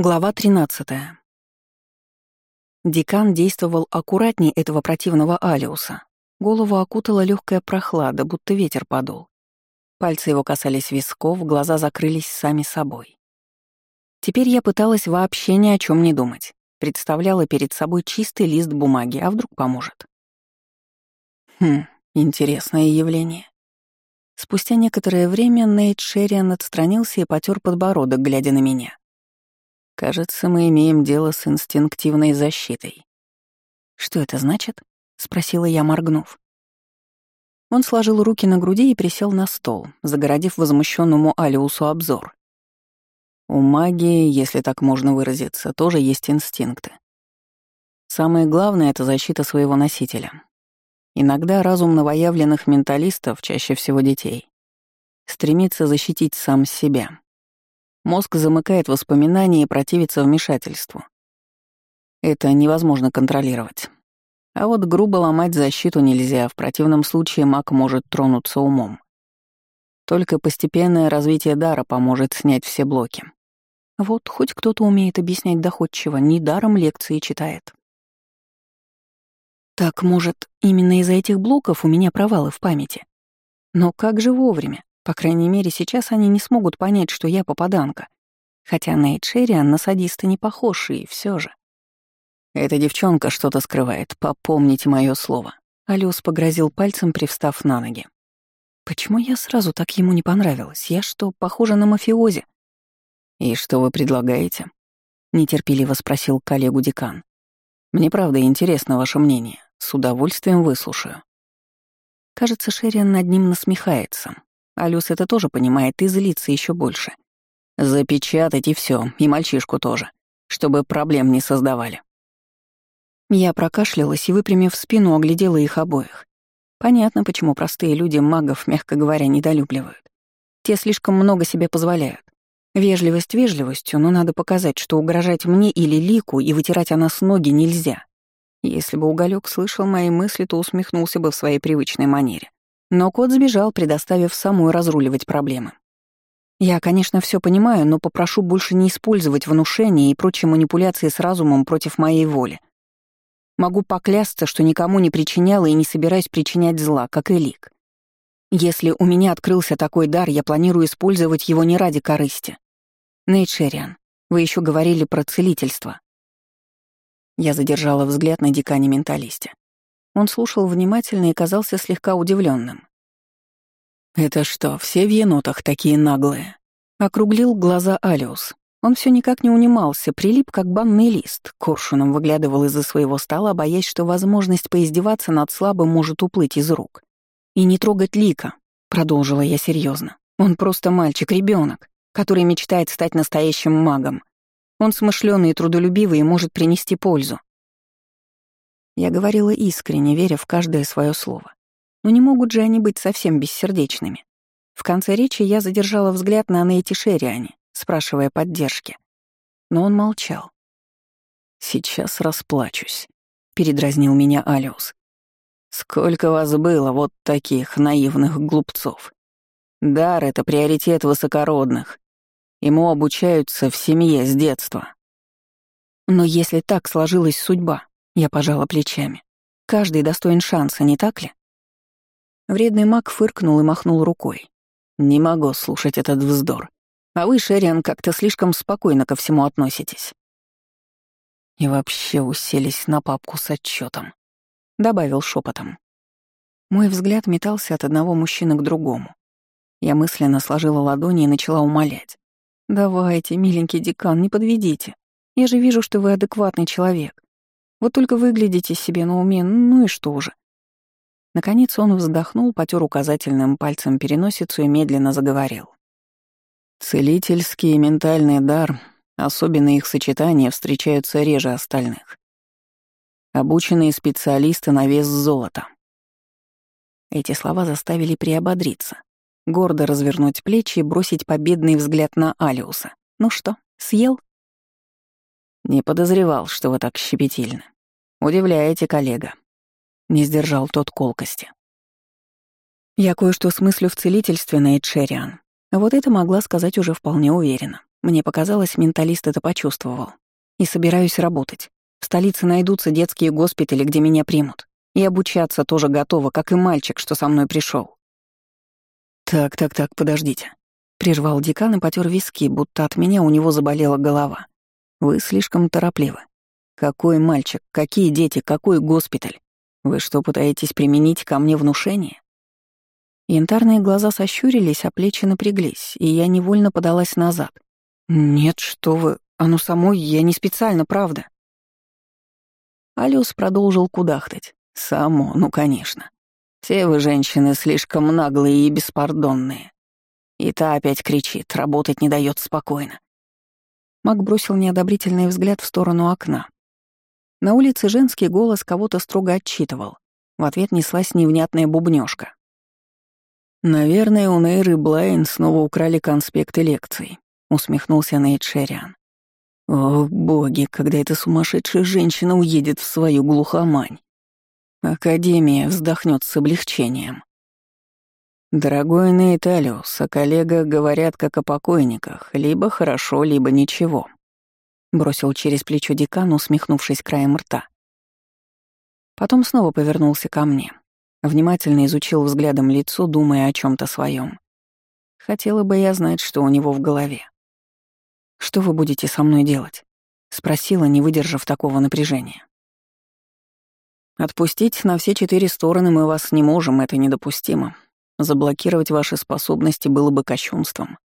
Глава 13. Декан действовал аккуратнее этого противного Алиуса. Голову окутала легкая прохлада, будто ветер подул. Пальцы его касались висков, глаза закрылись сами собой. Теперь я пыталась вообще ни о чем не думать. Представляла перед собой чистый лист бумаги, а вдруг поможет. Хм, интересное явление. Спустя некоторое время Нейт Шерриан отстранился и потер подбородок, глядя на меня. Кажется, мы имеем дело с инстинктивной защитой. Что это значит? спросила я, моргнув. Он сложил руки на груди и присел на стол, загородив возмущенному Алиусу обзор. У магии, если так можно выразиться, тоже есть инстинкты. Самое главное — это защита своего носителя. Иногда разум новоявленных менталистов, чаще всего детей, стремится защитить сам себя, Мозг замыкает воспоминания и противится вмешательству. Это невозможно контролировать. А вот грубо ломать защиту нельзя, в противном случае маг может тронуться умом. Только постепенное развитие дара поможет снять все блоки. Вот хоть кто-то умеет объяснять доходчиво, недаром лекции читает. Так, может, именно из-за этих блоков у меня провалы в памяти? Но как же вовремя? По крайней мере, сейчас они не смогут понять, что я попаданка. Хотя Нейт Шерриан на садиста не похож, и все же. «Эта девчонка что-то скрывает, попомните мое слово». Алёс погрозил пальцем, привстав на ноги. «Почему я сразу так ему не понравилась? Я что, похожа на мафиози?» «И что вы предлагаете?» — нетерпеливо спросил коллегу декан. «Мне правда интересно ваше мнение. С удовольствием выслушаю». Кажется, Шерриан над ним насмехается, Алюс это тоже понимает и злится еще больше. Запечатать и все, и мальчишку тоже, чтобы проблем не создавали. Я прокашлялась и, выпрямив спину, оглядела их обоих. Понятно, почему простые люди магов, мягко говоря, недолюбливают. Те слишком много себе позволяют. Вежливость вежливостью, но надо показать, что угрожать мне или Лику и вытирать о нас ноги нельзя. Если бы Уголек слышал мои мысли, то усмехнулся бы в своей привычной манере. Но кот сбежал, предоставив самую разруливать проблемы. Я, конечно, все понимаю, но попрошу больше не использовать внушения и прочие манипуляции с разумом против моей воли. Могу поклясться, что никому не причиняла и не собираюсь причинять зла, как и Лик. Если у меня открылся такой дар, я планирую использовать его не ради корысти. Нейт Шерриан, вы еще говорили про целительство. Я задержала взгляд на декане-менталисте. Он слушал внимательно и казался слегка удивленным. «Это что, все в енотах такие наглые?» Округлил глаза Алиус. Он все никак не унимался, прилип как банный лист, коршуном выглядывал из-за своего стола, боясь, что возможность поиздеваться над слабым может уплыть из рук. «И не трогать Лика», — продолжила я серьезно. «Он просто мальчик, ребенок, который мечтает стать настоящим магом. Он смышленый и трудолюбивый и может принести пользу. Я говорила искренне, веря в каждое свое слово. Но не могут же они быть совсем бессердечными. В конце речи я задержала взгляд на Нейти Шериане, спрашивая поддержки. Но он молчал. «Сейчас расплачусь», — передразнил меня Алиус. «Сколько вас было, вот таких наивных глупцов? Дар — это приоритет высокородных. Ему обучаются в семье с детства». Но если так сложилась судьба, я пожала плечами. Каждый достоин шанса, не так ли? Вредный маг фыркнул и махнул рукой. «Не могу слушать этот вздор. А вы, Шериан, как-то слишком спокойно ко всему относитесь». И вообще уселись на папку с отчетом, добавил шепотом. Мой взгляд метался от одного мужчины к другому. Я мысленно сложила ладони и начала умолять. «Давайте, миленький декан, не подведите. Я же вижу, что вы адекватный человек. Вот только выглядите себе на уме, ну и что же. Наконец он вздохнул, потер указательным пальцем переносицу и медленно заговорил. Целительский и ментальный дар, особенно их сочетания, встречаются реже остальных. Обученные специалисты на вес золота. Эти слова заставили приободриться, гордо развернуть плечи и бросить победный взгляд на Алиуса. «Ну что, съел?» «Не подозревал, что вы так щепетильны. Удивляете, коллега». Не сдержал тот колкости. «Я кое-что смыслю в целительстве, Нейт Шерриан. Вот это могла сказать уже вполне уверенно. Мне показалось, менталист это почувствовал. И собираюсь работать. В столице найдутся детские госпитали, где меня примут. И обучаться тоже готова, как и мальчик, что со мной пришел. «Так, так, так, подождите». Прервал декан и потер виски, будто от меня у него заболела голова. «Вы слишком торопливы. Какой мальчик, какие дети, какой госпиталь? Вы что, пытаетесь применить ко мне внушение?» Янтарные глаза сощурились, а плечи напряглись, и я невольно подалась назад. «Нет, что вы, оно само, я не специально, правда». Алиус продолжил кудахтать. «Само, ну, конечно. Все вы, женщины, слишком наглые и беспардонные. И та опять кричит, работать не дает спокойно». Мак бросил неодобрительный взгляд в сторону окна. На улице женский голос кого-то строго отчитывал. В ответ неслась невнятная бубнёжка. «Наверное, у Нейры Блайн снова украли конспекты лекций», — усмехнулся Нейт Шериан. «О, боги, когда эта сумасшедшая женщина уедет в свою глухомань!» Академия вздохнет с облегчением. Дорогой Нейталиус, а коллега говорят как о покойниках, либо хорошо, либо ничего. Бросил через плечо декан, усмехнувшись краем рта. Потом снова повернулся ко мне. Внимательно изучил взглядом лицо, думая о чем то своем. Хотела бы я знать, что у него в голове. «Что вы будете со мной делать?» — спросила, не выдержав такого напряжения. Отпустить на все четыре стороны мы вас не можем, это недопустимо. Заблокировать ваши способности было бы кощунством.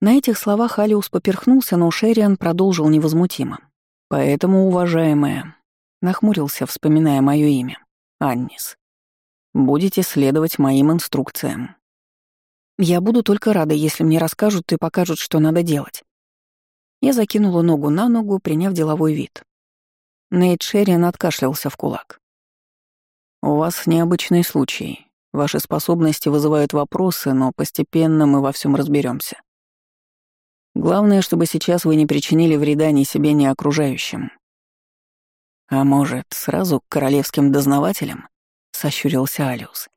На этих словах Алиус поперхнулся, но Шериан продолжил невозмутимо. Поэтому, уважаемая, нахмурился, вспоминая мое имя, Аннис, будете следовать моим инструкциям. Я буду только рада, если мне расскажут и покажут, что надо делать. Я закинула ногу на ногу, приняв деловой вид. Нейт Шерриан откашлялся в кулак. «У вас необычный случай. Ваши способности вызывают вопросы, но постепенно мы во всем разберемся. Главное, чтобы сейчас вы не причинили вреда ни себе, ни окружающим. А может, сразу к королевским дознавателям?» — сощурился Алиус.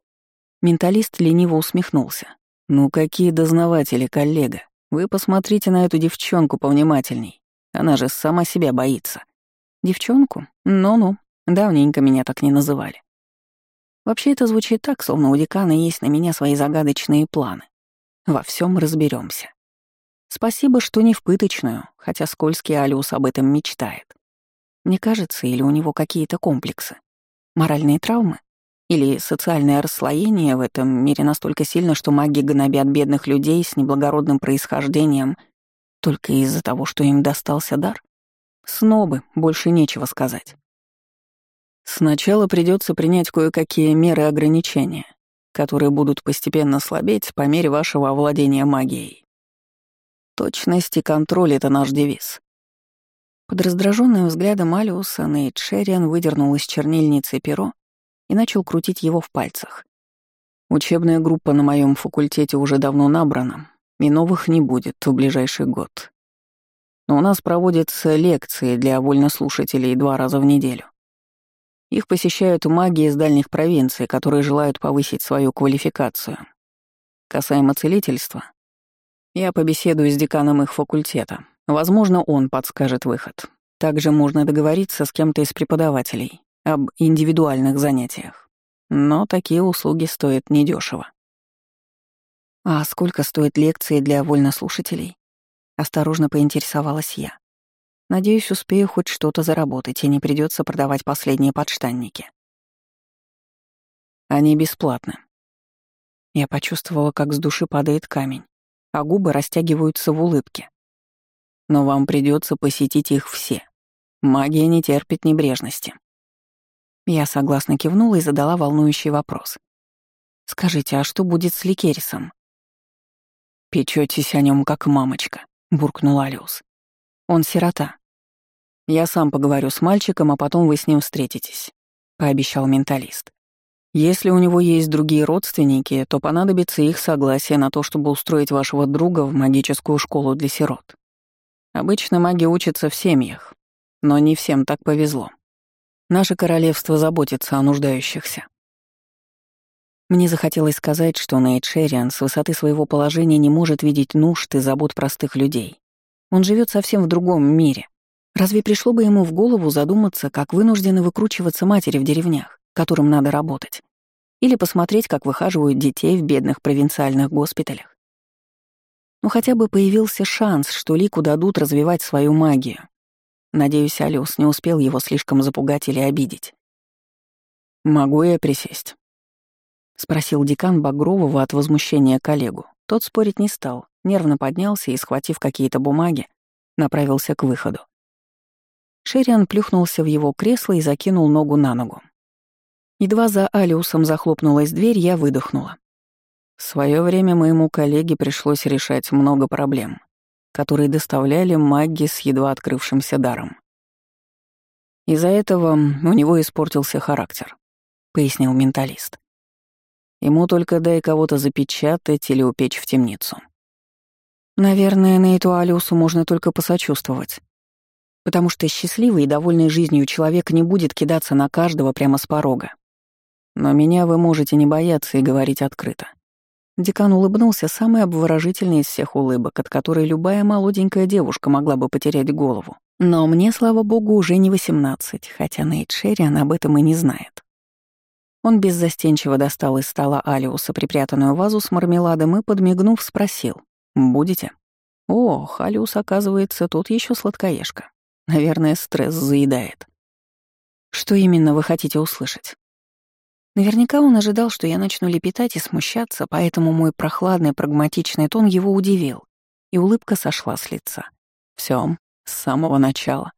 Менталист лениво усмехнулся. «Ну какие дознаватели, коллега? Вы посмотрите на эту девчонку повнимательней. Она же сама себя боится». Девчонку? Ну-ну, давненько меня так не называли. Вообще это звучит так, словно у декана есть на меня свои загадочные планы. Во всем разберемся. Спасибо, что не в пыточную, хотя скользкий Алиус об этом мечтает. Мне кажется, или у него какие-то комплексы. Моральные травмы? Или социальное расслоение в этом мире настолько сильно, что маги гнобят бедных людей с неблагородным происхождением только из-за того, что им достался дар? Снобы, больше нечего сказать. Сначала придется принять кое-какие меры ограничения, которые будут постепенно слабеть по мере вашего овладения магией. Точность и контроль — это наш девиз. Под раздраженным взглядом Алиуса Нейт Шерриан выдернул из чернильницы перо и начал крутить его в пальцах. Учебная группа на моем факультете уже давно набрана, и новых не будет в ближайший год но у нас проводятся лекции для вольнослушателей два раза в неделю. Их посещают маги из дальних провинций, которые желают повысить свою квалификацию. Касаемо целительства, я побеседую с деканом их факультета. Возможно, он подскажет выход. Также можно договориться с кем-то из преподавателей об индивидуальных занятиях. Но такие услуги стоят недешево. А сколько стоят лекции для вольнослушателей? Осторожно поинтересовалась я. Надеюсь, успею хоть что-то заработать и не придется продавать последние подштанники. Они бесплатны. Я почувствовала, как с души падает камень, а губы растягиваются в улыбке. Но вам придется посетить их все. Магия не терпит небрежности. Я согласно кивнула и задала волнующий вопрос. «Скажите, а что будет с Ликерисом?» Печётесь о нем как мамочка буркнул Алиус. «Он сирота. Я сам поговорю с мальчиком, а потом вы с ним встретитесь», — пообещал менталист. «Если у него есть другие родственники, то понадобится их согласие на то, чтобы устроить вашего друга в магическую школу для сирот. Обычно маги учатся в семьях, но не всем так повезло. Наше королевство заботится о нуждающихся. Мне захотелось сказать, что Нейт Шерриан с высоты своего положения не может видеть нужд и забот простых людей. Он живет совсем в другом мире. Разве пришло бы ему в голову задуматься, как вынуждены выкручиваться матери в деревнях, которым надо работать? Или посмотреть, как выхаживают детей в бедных провинциальных госпиталях? Ну хотя бы появился шанс, что Лику дадут развивать свою магию. Надеюсь, Алиус не успел его слишком запугать или обидеть. «Могу я присесть?» — спросил декан Багрового от возмущения коллегу. Тот спорить не стал, нервно поднялся и, схватив какие-то бумаги, направился к выходу. Шериан плюхнулся в его кресло и закинул ногу на ногу. Едва за Алиусом захлопнулась дверь, я выдохнула. В свое время моему коллеге пришлось решать много проблем которые доставляли маги с едва открывшимся даром. Из-за этого у него испортился характер, пояснил менталист. Ему только дай кого-то запечатать или упечь в темницу. Наверное, на эту Алиусу можно только посочувствовать. Потому что счастливый и довольный жизнью человек не будет кидаться на каждого прямо с порога. Но меня вы можете не бояться и говорить открыто. Декан улыбнулся самый обворожительный из всех улыбок, от которой любая молоденькая девушка могла бы потерять голову. Но мне, слава богу, уже не восемнадцать, хотя Нейт Шерриан об этом и не знает. Он беззастенчиво достал из стола Алиуса припрятанную вазу с мармеладом и, подмигнув, спросил «Будете?» «Ох, Алиус, оказывается, тут еще сладкоежка. Наверное, стресс заедает». «Что именно вы хотите услышать?» Наверняка он ожидал, что я начну лепетать и смущаться, поэтому мой прохладный, прагматичный тон его удивил, и улыбка сошла с лица. Всё, с самого начала.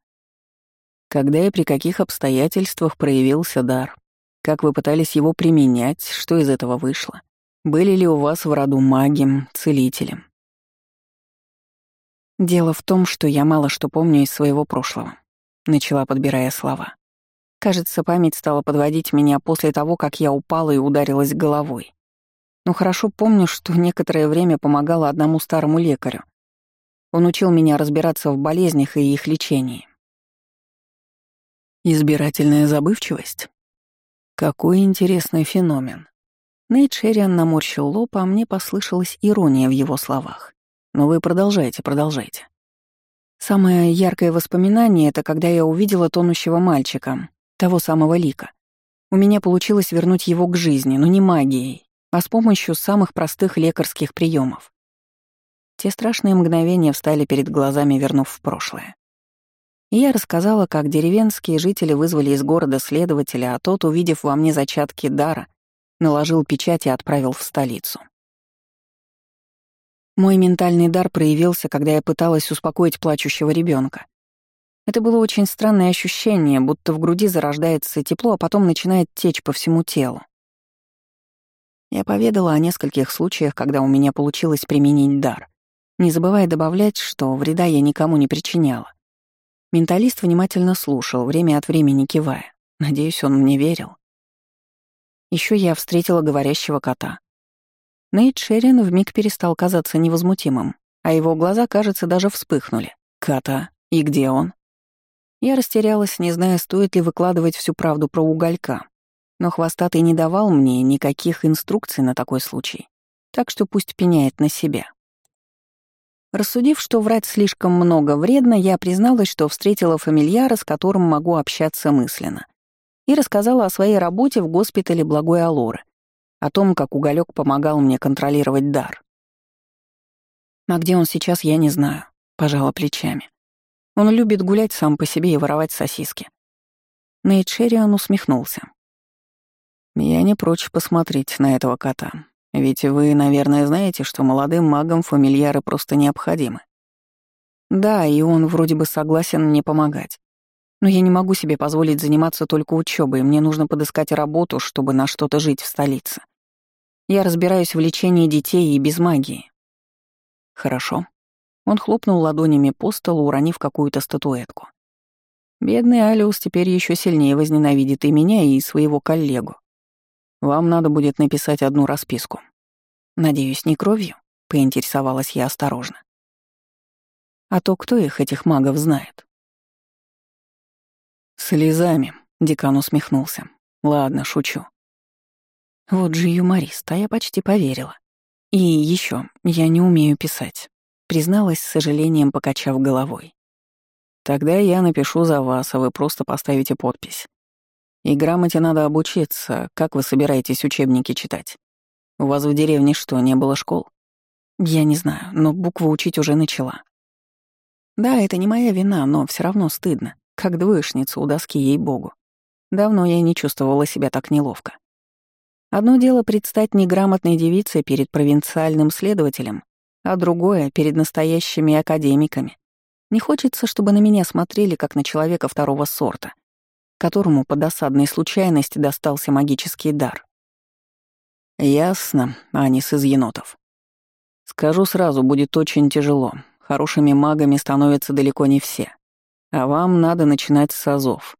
Когда и при каких обстоятельствах проявился дар? Как вы пытались его применять? Что из этого вышло? Были ли у вас в роду магием, целителем? Дело в том, что я мало что помню из своего прошлого. Начала, подбирая слова. Кажется, память стала подводить меня после того, как я упала и ударилась головой. Но хорошо помню, что некоторое время помогала одному старому лекарю. Он учил меня разбираться в болезнях и их лечении. Избирательная забывчивость? Какой интересный феномен. Нейт Шерриан наморщил лоб, а мне послышалась ирония в его словах. Но вы продолжайте, продолжайте. Самое яркое воспоминание — это когда я увидела тонущего мальчика, того самого лика. У меня получилось вернуть его к жизни, но не магией, а с помощью самых простых лекарских приемов. Те страшные мгновения встали перед глазами, вернув в прошлое. И я рассказала, как деревенские жители вызвали из города следователя, а тот, увидев во мне зачатки дара, наложил печать и отправил в столицу. Мой ментальный дар проявился, когда я пыталась успокоить плачущего ребенка. Это было очень странное ощущение, будто в груди зарождается тепло, а потом начинает течь по всему телу. Я поведала о нескольких случаях, когда у меня получилось применить дар, не забывая добавлять, что вреда я никому не причиняла. Менталист внимательно слушал, время от времени кивая. Надеюсь, он мне верил. Еще я встретила говорящего кота. Нейт Шерин вмиг перестал казаться невозмутимым, а его глаза, кажется, даже вспыхнули. «Кота? И где он?» Я растерялась, не зная, стоит ли выкладывать всю правду про уголька. Но хвостатый не давал мне никаких инструкций на такой случай, так что пусть пеняет на себя. Рассудив, что врать слишком много вредно, я призналась, что встретила фамильяра, с которым могу общаться мысленно, и рассказала о своей работе в госпитале Благой Алоры, о том, как уголек помогал мне контролировать дар. А где он сейчас, я не знаю, пожала плечами. Он любит гулять сам по себе и воровать сосиски. Нейт усмехнулся. «Я не прочь посмотреть на этого кота. Ведь вы, наверное, знаете, что молодым магам фамильяры просто необходимы. Да, и он вроде бы согласен мне помогать. Но я не могу себе позволить заниматься только учебой, мне нужно подыскать работу, чтобы на что-то жить в столице. Я разбираюсь в лечении детей и без магии. Хорошо. Он хлопнул ладонями по столу, уронив какую-то статуэтку. Бедный Алиус теперь еще сильнее возненавидит и меня, и своего коллегу. Вам надо будет написать одну расписку. Надеюсь, не кровью? Поинтересовалась я осторожно. А то кто их, этих магов, знает? Слезами, декан усмехнулся. Ладно, шучу. Вот же юморист, а я почти поверила. И еще, я не умею писать, призналась с сожалением, покачав головой. Тогда я напишу за вас, а вы просто поставите подпись. И грамоте надо обучиться. Как вы собираетесь учебники читать? У вас в деревне что, не было школ? Я не знаю, но буквы учить уже начала. Да, это не моя вина, но все равно стыдно. Как двоечница у доски, ей-богу. Давно я не чувствовала себя так неловко. Одно дело предстать неграмотной девицей перед провинциальным следователем, а другое — перед настоящими академиками. Не хочется, чтобы на меня смотрели как на человека второго сорта, которому по досадной случайности достался магический дар. Ясно, Анис из енотов. Скажу сразу, будет очень тяжело. Хорошими магами становятся далеко не все. А вам надо начинать с азов.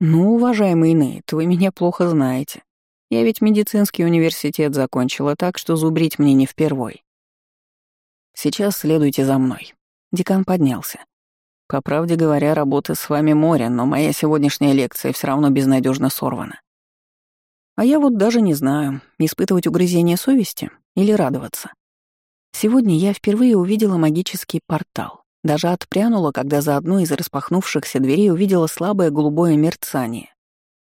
Ну, уважаемый Нейт, вы меня плохо знаете. Я ведь медицинский университет закончила, так что зубрить мне не впервой. Сейчас следуйте за мной. Декан поднялся. По правде говоря, работы с вами море, но моя сегодняшняя лекция все равно безнадежно сорвана. А я вот даже не знаю, испытывать угрызение совести или радоваться. Сегодня я впервые увидела магический портал. Даже отпрянула, когда за одной из распахнувшихся дверей увидела слабое голубое мерцание,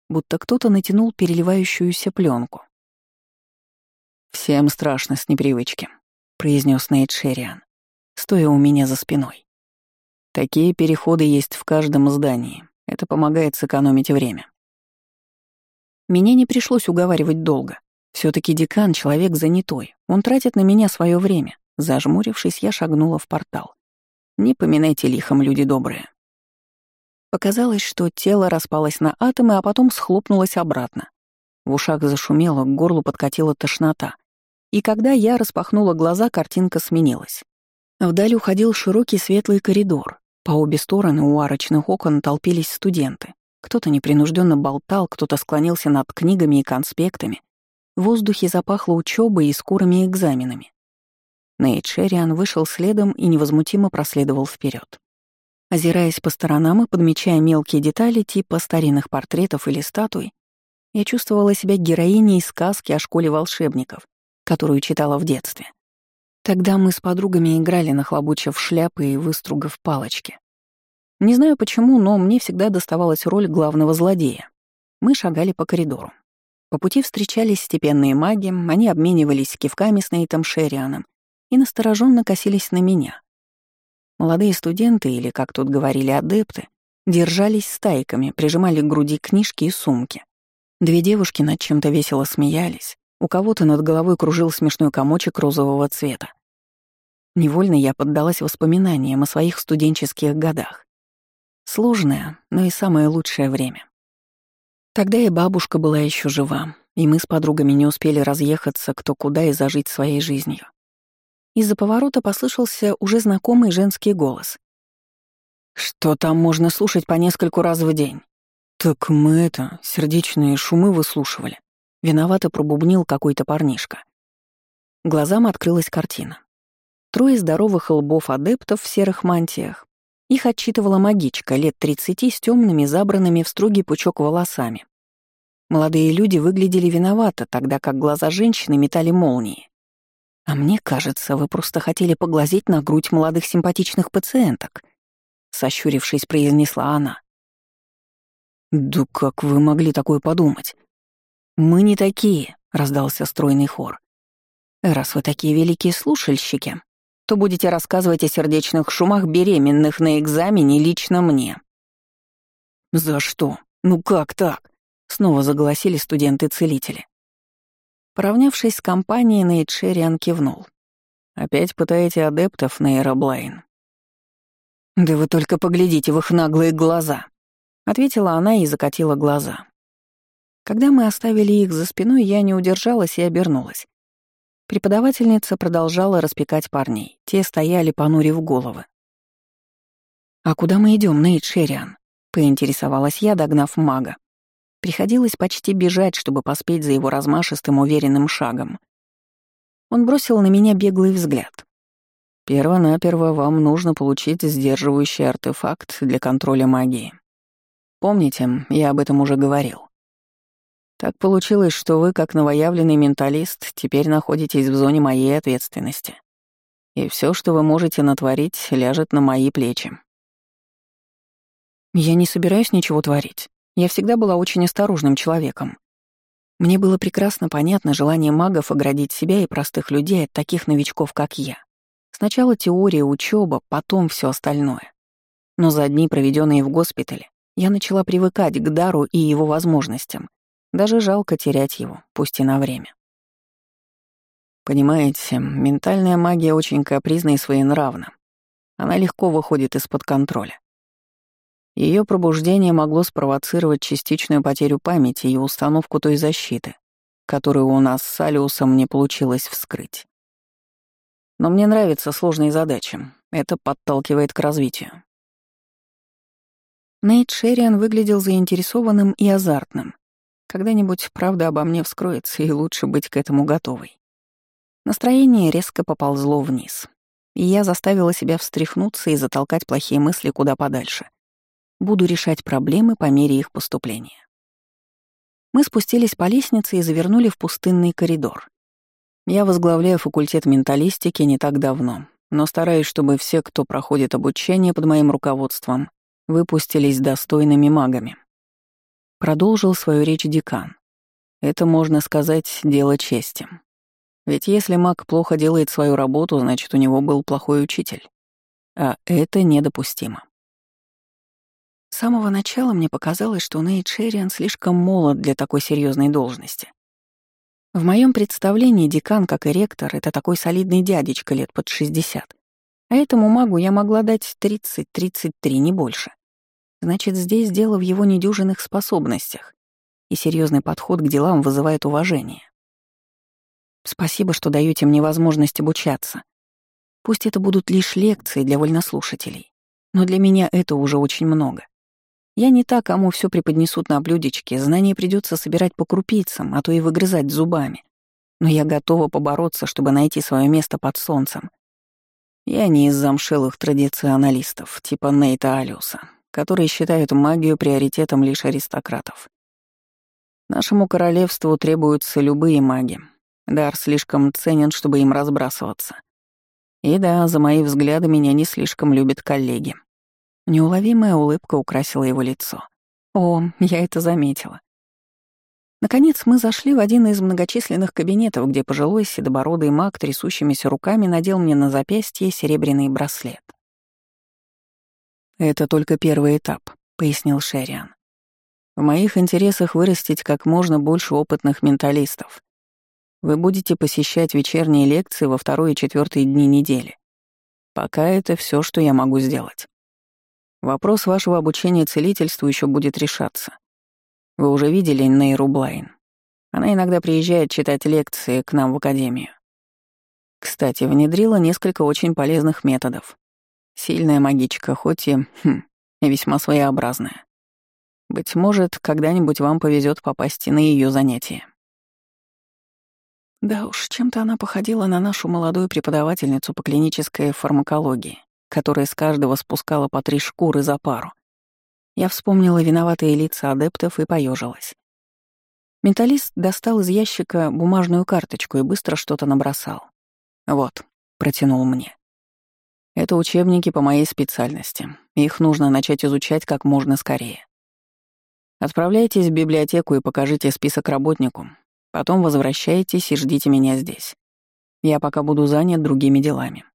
будто кто-то натянул переливающуюся пленку. «Всем страшно с непривычки», — произнес Нейт Шериан стоя у меня за спиной. Такие переходы есть в каждом здании. Это помогает сэкономить время. Мне не пришлось уговаривать долго. все таки декан — человек занятой. Он тратит на меня свое время. Зажмурившись, я шагнула в портал. Не поминайте лихом, люди добрые. Показалось, что тело распалось на атомы, а потом схлопнулось обратно. В ушах зашумело, к горлу подкатила тошнота. И когда я распахнула глаза, картинка сменилась. Вдаль уходил широкий светлый коридор. По обе стороны у арочных окон толпились студенты. Кто-то непринужденно болтал, кто-то склонился над книгами и конспектами. В воздухе запахло учебой и скорыми экзаменами. Нейт Шериан вышел следом и невозмутимо проследовал вперед. Озираясь по сторонам и подмечая мелкие детали типа старинных портретов или статуй, я чувствовала себя героиней сказки о школе волшебников, которую читала в детстве. Тогда мы с подругами играли, нахлобучив шляпы и выстругав палочки. Не знаю почему, но мне всегда доставалась роль главного злодея. Мы шагали по коридору. По пути встречались степенные маги, они обменивались кивками с Нейтом Шерианом и настороженно косились на меня. Молодые студенты, или, как тут говорили, адепты, держались стайками, прижимали к груди книжки и сумки. Две девушки над чем-то весело смеялись, у кого-то над головой кружил смешной комочек розового цвета. Невольно я поддалась воспоминаниям о своих студенческих годах. Сложное, но и самое лучшее время. Тогда и бабушка была еще жива, и мы с подругами не успели разъехаться кто куда и зажить своей жизнью. Из-за поворота послышался уже знакомый женский голос. «Что там можно слушать по нескольку раз в день?» «Так мы это, сердечные шумы выслушивали». Виновато пробубнил какой-то парнишка. Глазам открылась картина. Трое здоровых лбов адептов в серых мантиях. Их отчитывала магичка лет 30 с темными, забранными в строгий пучок волосами. Молодые люди выглядели виновато, тогда как глаза женщины метали молнии. «А мне кажется, вы просто хотели поглазеть на грудь молодых симпатичных пациенток», — сощурившись, произнесла она. «Да как вы могли такое подумать?» «Мы не такие», — раздался стройный хор. «Раз вы такие великие слушальщики, то будете рассказывать о сердечных шумах беременных на экзамене лично мне». «За что? Ну как так?» — снова заголосили студенты-целители. Поравнявшись с компанией, Нейт Шерриан кивнул. «Опять пытаете адептов, Нейра Блайн?» «Да вы только поглядите в их наглые глаза», — ответила она и закатила глаза. Когда мы оставили их за спиной, я не удержалась и обернулась. Преподавательница продолжала распекать парней. Те стояли, понурив головы. «А куда мы идем, Нейт Шериан?» — поинтересовалась я, догнав мага. Приходилось почти бежать, чтобы поспеть за его размашистым, уверенным шагом. Он бросил на меня беглый взгляд. «Первонаперво вам нужно получить сдерживающий артефакт для контроля магии. Помните, я об этом уже говорил. Так получилось, что вы, как новоявленный менталист, теперь находитесь в зоне моей ответственности. И все, что вы можете натворить, ляжет на мои плечи. Я не собираюсь ничего творить. Я всегда была очень осторожным человеком. Мне было прекрасно понятно желание магов оградить себя и простых людей от таких новичков, как я. Сначала теория, учеба, потом все остальное. Но за дни, проведенные в госпитале, я начала привыкать к дару и его возможностям. Даже жалко терять его, пусть и на время. Понимаете, ментальная магия очень капризна и своенравна. Она легко выходит из-под контроля. Ее пробуждение могло спровоцировать частичную потерю памяти и установку той защиты, которую у нас с Алиусом не получилось вскрыть. Но мне нравятся сложные задачи. Это подталкивает к развитию. Нейт Шерриан выглядел заинтересованным и азартным. Когда-нибудь правда обо мне вскроется, и лучше быть к этому готовой. Настроение резко поползло вниз. И я заставила себя встряхнуться и затолкать плохие мысли куда подальше. Буду решать проблемы по мере их поступления. Мы спустились по лестнице и завернули в пустынный коридор. Я возглавляю факультет менталистики не так давно, но стараюсь, чтобы все, кто проходит обучение под моим руководством, выпустились достойными магами. Продолжил свою речь декан. Это, можно сказать, дело чести. Ведь если маг плохо делает свою работу, значит, у него был плохой учитель. А это недопустимо. С самого начала мне показалось, что Нейт Шерриан слишком молод для такой серьезной должности. В моем представлении декан, как и ректор, это такой солидный дядечка лет под 60. А этому магу я могла дать 30-33, не больше. Значит, здесь дело в его недюжинных способностях, и серьезный подход к делам вызывает уважение. Спасибо, что даете мне возможность обучаться. Пусть это будут лишь лекции для вольнослушателей, но для меня это уже очень много. Я не та, кому все преподнесут на блюдечке, знания придется собирать по крупицам, а то и выгрызать зубами. Но я готова побороться, чтобы найти свое место под солнцем. Я не из замшелых традиционалистов, типа Нейта Алиуса, которые считают магию приоритетом лишь аристократов. Нашему королевству требуются любые маги, Дар слишком ценен, чтобы им разбрасываться. И да, за мои взгляды меня не слишком любят коллеги. Неуловимая улыбка украсила его лицо. О, я это заметила. Наконец мы зашли в один из многочисленных кабинетов, где пожилой седобородый маг трясущимися руками надел мне на запястье серебряный браслет. «Это только первый этап», — пояснил Шериан. «В моих интересах вырастить как можно больше опытных менталистов, вы будете посещать вечерние лекции во второй и четвертый дни недели. Пока это все, что я могу сделать. Вопрос вашего обучения целительству еще будет решаться. Вы уже видели Нейру Блайн. Она иногда приезжает читать лекции к нам в академию. Кстати, внедрила несколько очень полезных методов. Сильная магичка, хоть и хм, весьма своеобразная. Быть может, когда-нибудь вам повезет попасть на ее занятия. Да уж, чем-то она походила на нашу молодую преподавательницу по клинической фармакологии, которая с каждого спускала по три шкуры за пару. Я вспомнила виноватые лица адептов и поежилась. Менталист достал из ящика бумажную карточку и быстро что-то набросал. «Вот», — протянул мне. «Это учебники по моей специальности. Их нужно начать изучать как можно скорее. Отправляйтесь в библиотеку и покажите список работнику, Потом возвращайтесь и ждите меня здесь. Я пока буду занят другими делами.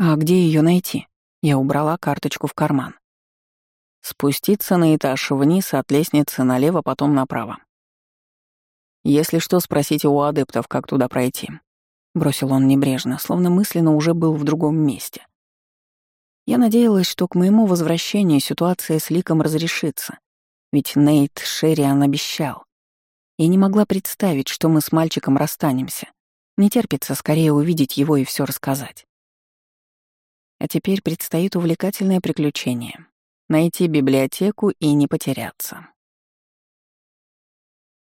А где ее найти? Я убрала карточку в карман. Спуститься на этаж вниз от лестницы налево, потом направо. Если что, спросите у адептов, как туда пройти. Бросил он небрежно, словно мысленно уже был в другом месте. Я надеялась, что к моему возвращению ситуация с Ликом разрешится, ведь Нейт Шерриан обещал. Я не могла представить, что мы с мальчиком расстанемся. Не терпится скорее увидеть его и все рассказать. А теперь предстоит увлекательное приключение — найти библиотеку и не потеряться.